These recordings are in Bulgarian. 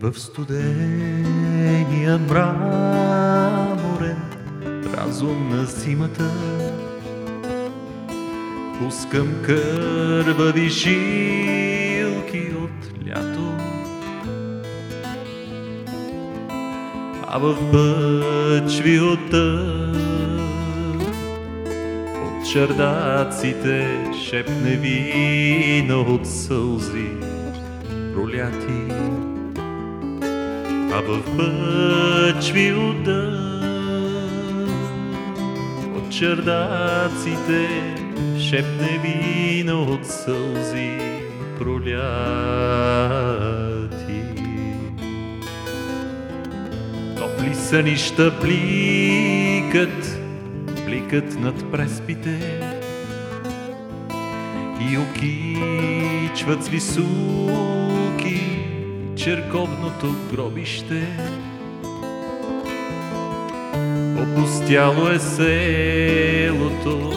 В студения мраморен разум на зимата. Пускам кървави жилки от лято. А в бъчви от От чердаците шепне вино от сълзи проляти а в бъчви от от чердаците шепне вино от сълзи проляти. Топли сънища бликат, бликат над преспите и окичват с високи черковното гробище. Опустяло е селото,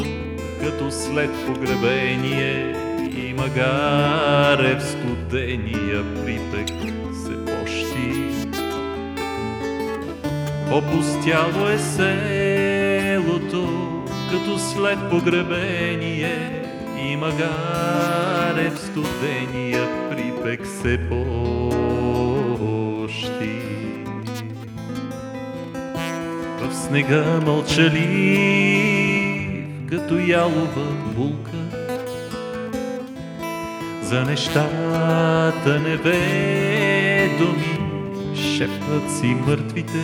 като след погребение и магаре в студения припек се пощи. Опустяло е селото, като след погребение и магаре в студения припек се пощи. Снега мълчалив, като ялова булка, за нещата неведоми шепнат си мъртвите.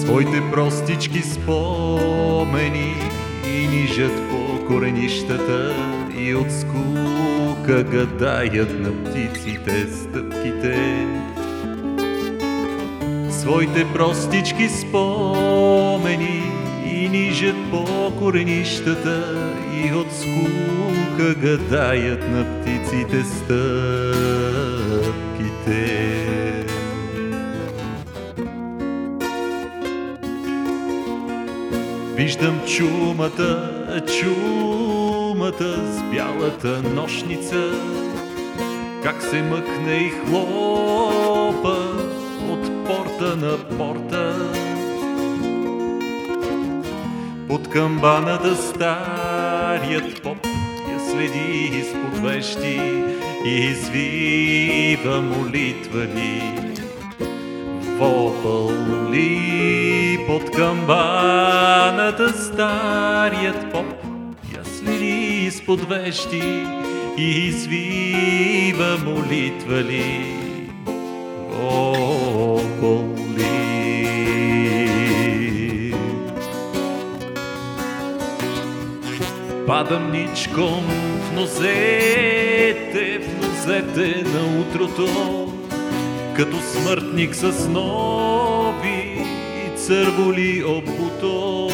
Своите простички спомени и нижат по коренищата и от скука гадаят на птиците стъпките. Своите простички спомени и нижат по коренищата и от скука гадаят на птиците стъпките. Виждам чумата, чумата с бялата нощница, как се мъкне и хлопа на порта. Под камбаната старият поп я следи изпод вещи и извива молитва ли Вопъл ли под камбаната старият поп я следи изпод вещи и извива молитва ли Падам ничком в нозете, в нозете на утрото, като смъртник с нови църволи обуто.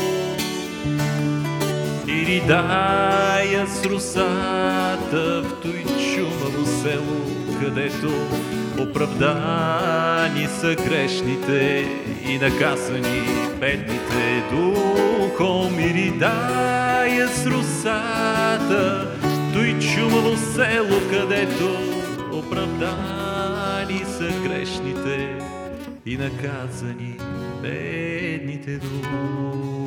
И ридая с русата в той чумаво село, където оправдани са грешните и наказани бедните духом и ридая с русата той чумаво село, където оправдани са грешните и наказани бедните духом.